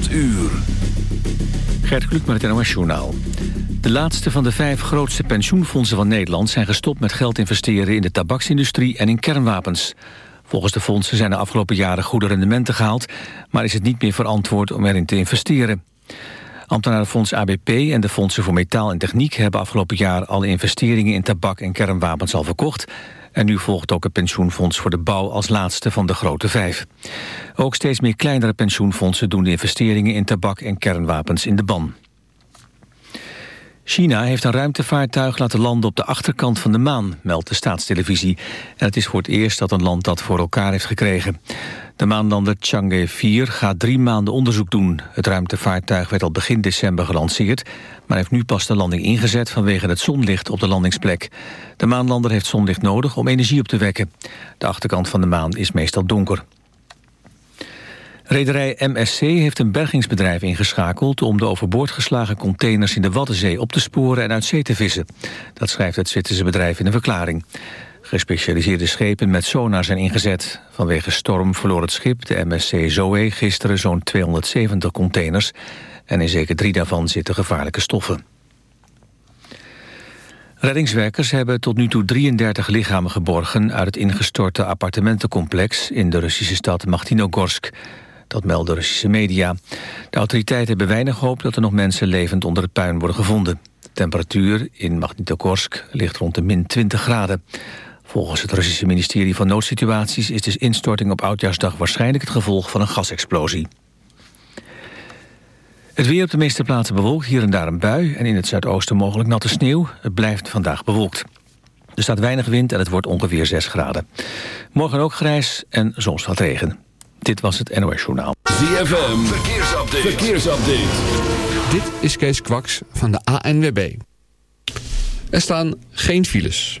8 uur. Gert Kluk met het NOS Journaal. De laatste van de vijf grootste pensioenfondsen van Nederland... zijn gestopt met geld investeren in de tabaksindustrie en in kernwapens. Volgens de fondsen zijn de afgelopen jaren goede rendementen gehaald... maar is het niet meer verantwoord om erin te investeren. Ambtenarenfonds ABP en de Fondsen voor Metaal en Techniek... hebben afgelopen jaar alle investeringen in tabak en kernwapens al verkocht... En nu volgt ook het pensioenfonds voor de bouw als laatste van de grote vijf. Ook steeds meer kleinere pensioenfondsen doen de investeringen in tabak en kernwapens in de ban. China heeft een ruimtevaartuig laten landen op de achterkant van de maan, meldt de staatstelevisie. En het is voor het eerst dat een land dat voor elkaar heeft gekregen. De maanlander Chang'e 4 gaat drie maanden onderzoek doen. Het ruimtevaartuig werd al begin december gelanceerd... maar heeft nu pas de landing ingezet vanwege het zonlicht op de landingsplek. De maanlander heeft zonlicht nodig om energie op te wekken. De achterkant van de maan is meestal donker. Rederij MSC heeft een bergingsbedrijf ingeschakeld... om de overboord geslagen containers in de Waddenzee op te sporen en uit zee te vissen. Dat schrijft het Zwitserse bedrijf in een verklaring. Gespecialiseerde schepen met sonar zijn ingezet. Vanwege storm verloor het schip, de MSC Zoe, gisteren zo'n 270 containers. En in zeker drie daarvan zitten gevaarlijke stoffen. Reddingswerkers hebben tot nu toe 33 lichamen geborgen... uit het ingestorte appartementencomplex in de Russische stad Magninogorsk. Dat melden Russische media. De autoriteiten hebben weinig hoop dat er nog mensen levend onder het puin worden gevonden. De temperatuur in Magnitogorsk ligt rond de min 20 graden. Volgens het Russische ministerie van Noodsituaties... is de instorting op Oudjaarsdag waarschijnlijk het gevolg van een gasexplosie. Het weer op de meeste plaatsen bewolkt, hier en daar een bui... en in het zuidoosten mogelijk natte sneeuw. Het blijft vandaag bewolkt. Er staat weinig wind en het wordt ongeveer 6 graden. Morgen ook grijs en soms wat regen. Dit was het NOS Journaal. ZFM, verkeersupdate. verkeersupdate. Dit is Kees Kwaks van de ANWB. Er staan geen files.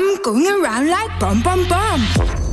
I'm going around like bum bum bum.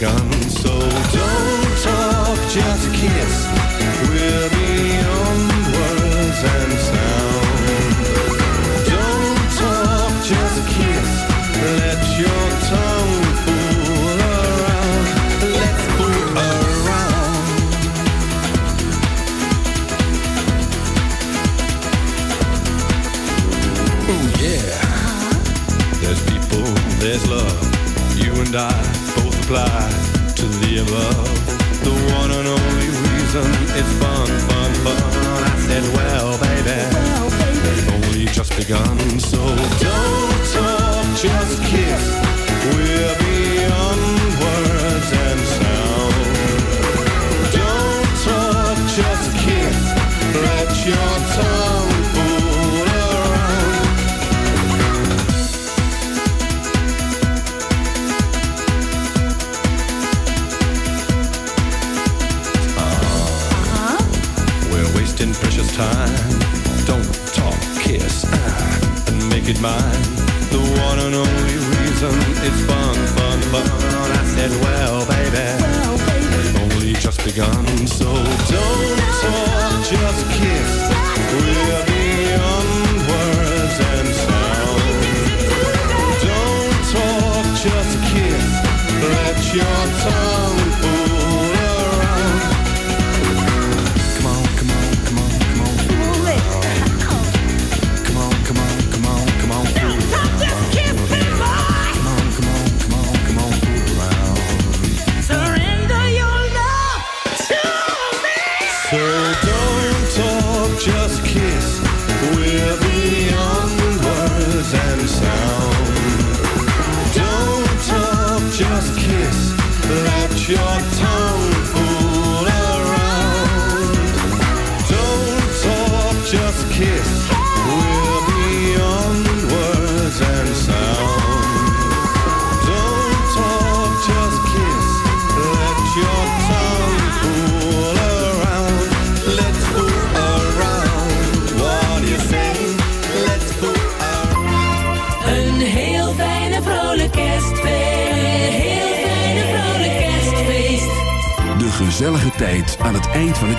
gun.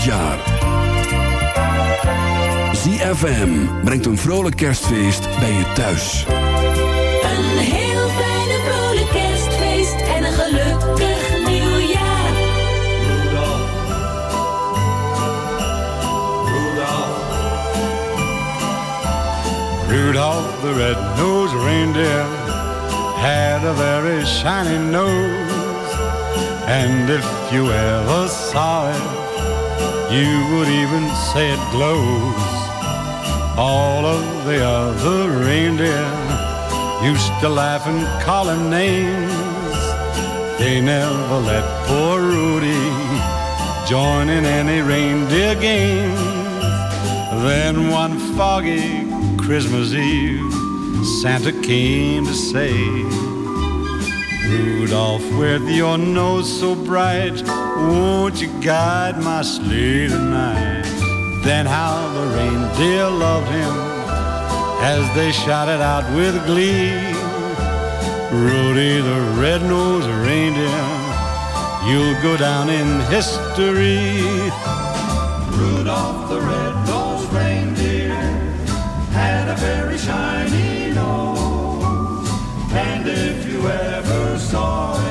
Het jaar. ZFM brengt een vrolijk kerstfeest bij je thuis. Een heel fijne vrolijk kerstfeest. En een gelukkig nieuwjaar. Rudolph the red-nosed reindeer had a very shiny nose. And if you ever saw it, you would even say it glows. All of the other reindeer used to laugh and call him names. They never let poor Rudy join in any reindeer games. Then one foggy Christmas Eve, Santa came to say, Rudolph, with your nose so bright, won't you guide my sleigh tonight? Then how the reindeer loved him as they shouted out with glee. Rudy the red-nosed reindeer, you'll go down in history. Rudolph the red-nosed reindeer had a very shiny nose. And if you ever saw it,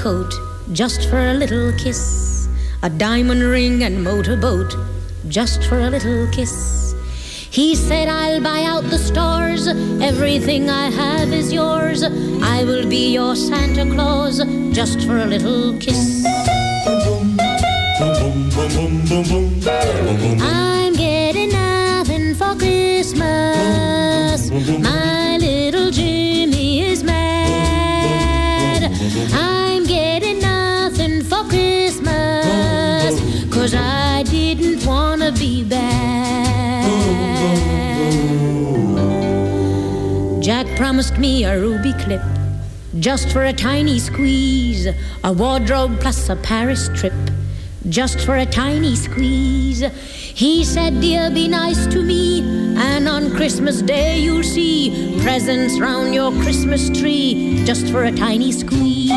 Coat just for a little kiss. A diamond ring and motorboat just for a little kiss. He said, I'll buy out the stores. Everything I have is yours. I will be your Santa Claus just for a little kiss. I'm getting nothing for Christmas. My Cause I didn't wanna be bad. Jack promised me a ruby clip just for a tiny squeeze, a wardrobe plus a Paris trip just for a tiny squeeze. He said, Dear, be nice to me, and on Christmas Day you'll see presents round your Christmas tree just for a tiny squeeze.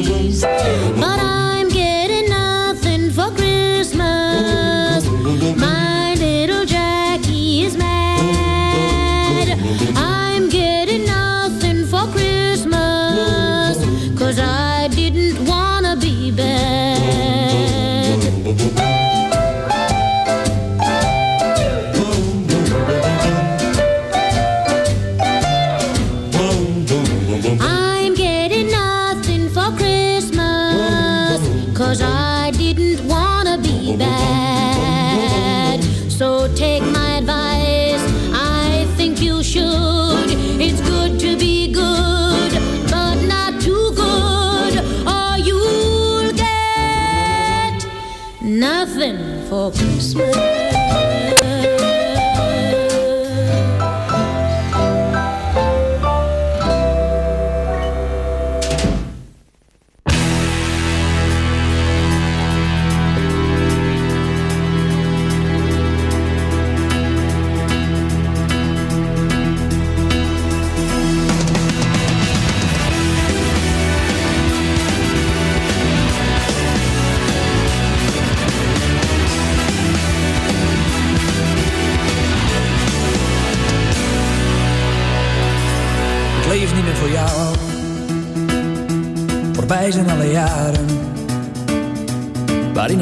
But I'm getting nothing for Christmas. My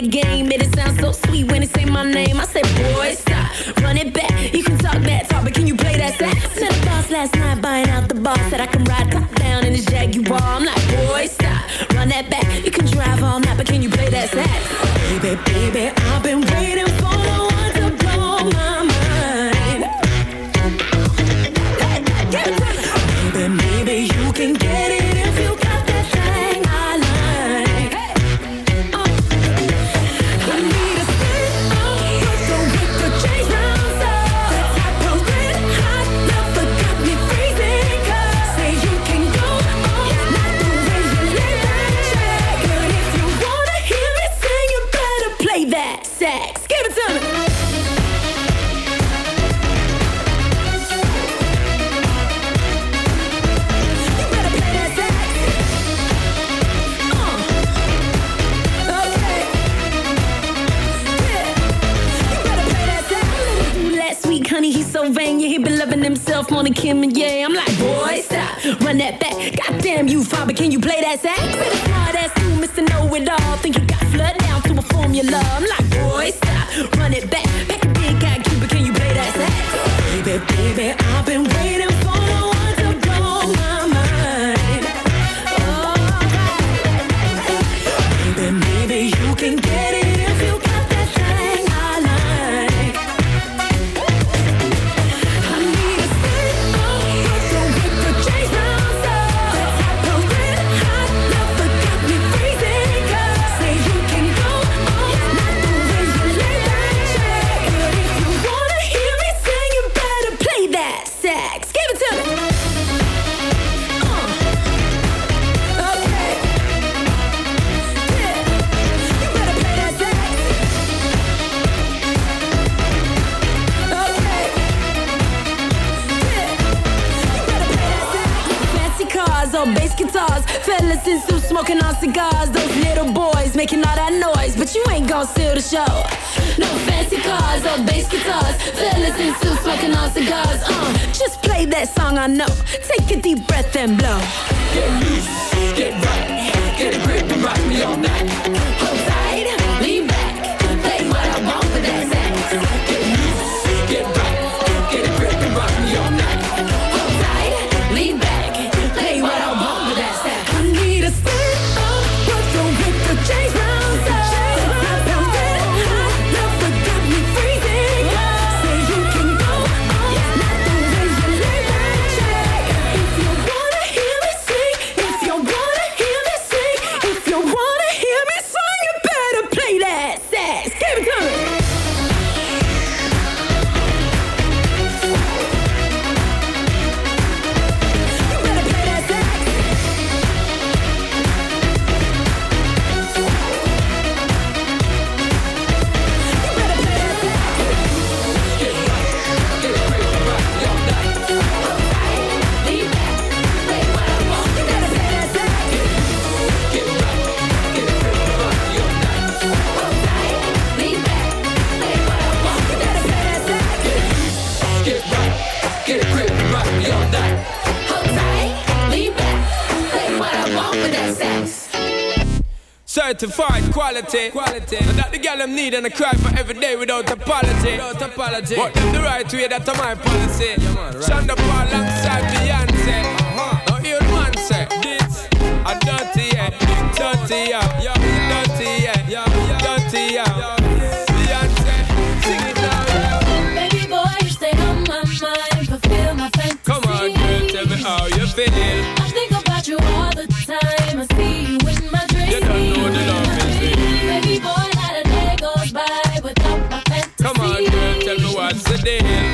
that game. It sounds so sweet when it say my name. I said, boy, stop, run it back. You can talk that talk, but can you play that sax? Met a boss last night buying out the bar. Said I can ride top down in his Jaguar. I'm like, boy, stop, run that back. You can drive all night, but can you play that sax? Baby, baby, I've been tongue, I know. Take a deep breath and blow. Get loose. certified quality. Quality. And that the girl I need and I cry for every day without apology. Without apology. What them the right way, that's my policy. Yeah, man, right. Shonda Paul alongside Beyonce. Uh-huh. Now you man say this. I dirty yeah, dirty yeah, yeah, dirty. feel. I think about you all the time. I see you in my dreams. You don't know the love is real. Baby boy, not a day goes by without my fantasy. Come on, girl, tell me what's the deal.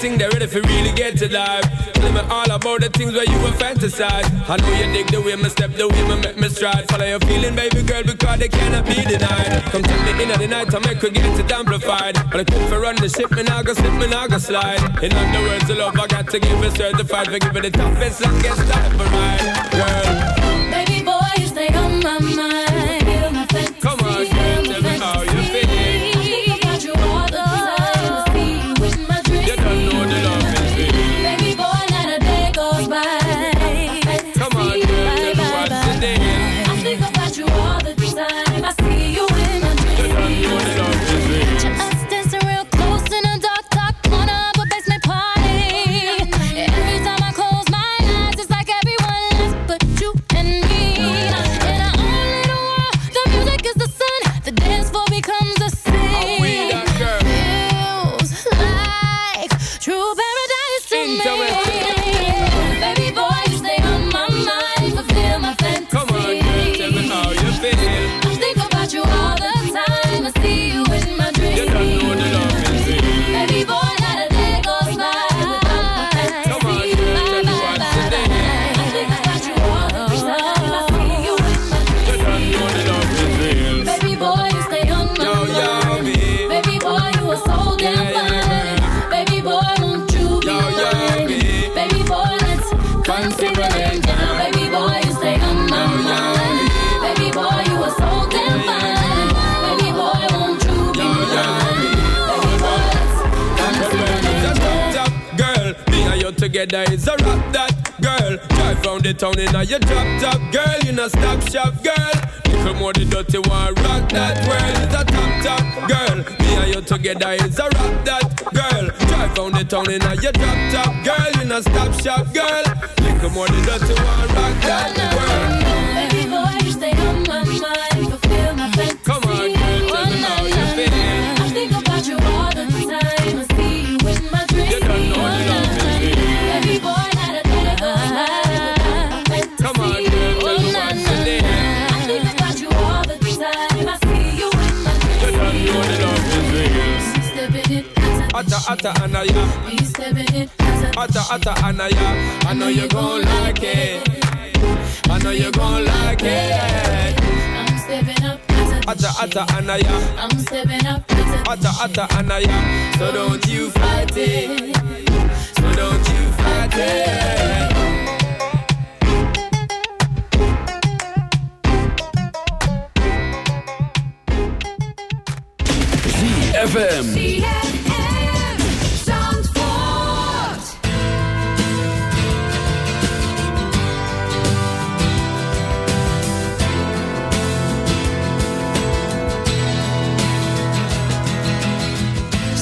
think they're ready for really get to life. Tell me all about the things where you were fantasize. I know you dig the way my step, the way my make me stride. Follow your feeling, baby girl, because they cannot be denied. Come take me in at the night, I make her get it amplified. But I could for run the ship, me I go slip, me I go slide. In other words, the love I got to give it certified. For give it the toughest, longest time for mine, girl. Know you gon' like it. I'm stepping up. Atta, atta, anaya. I'm stepping up. Atta, atta, anaya. So don't you fight it. So don't you fight it. ZFM.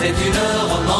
c'est une romance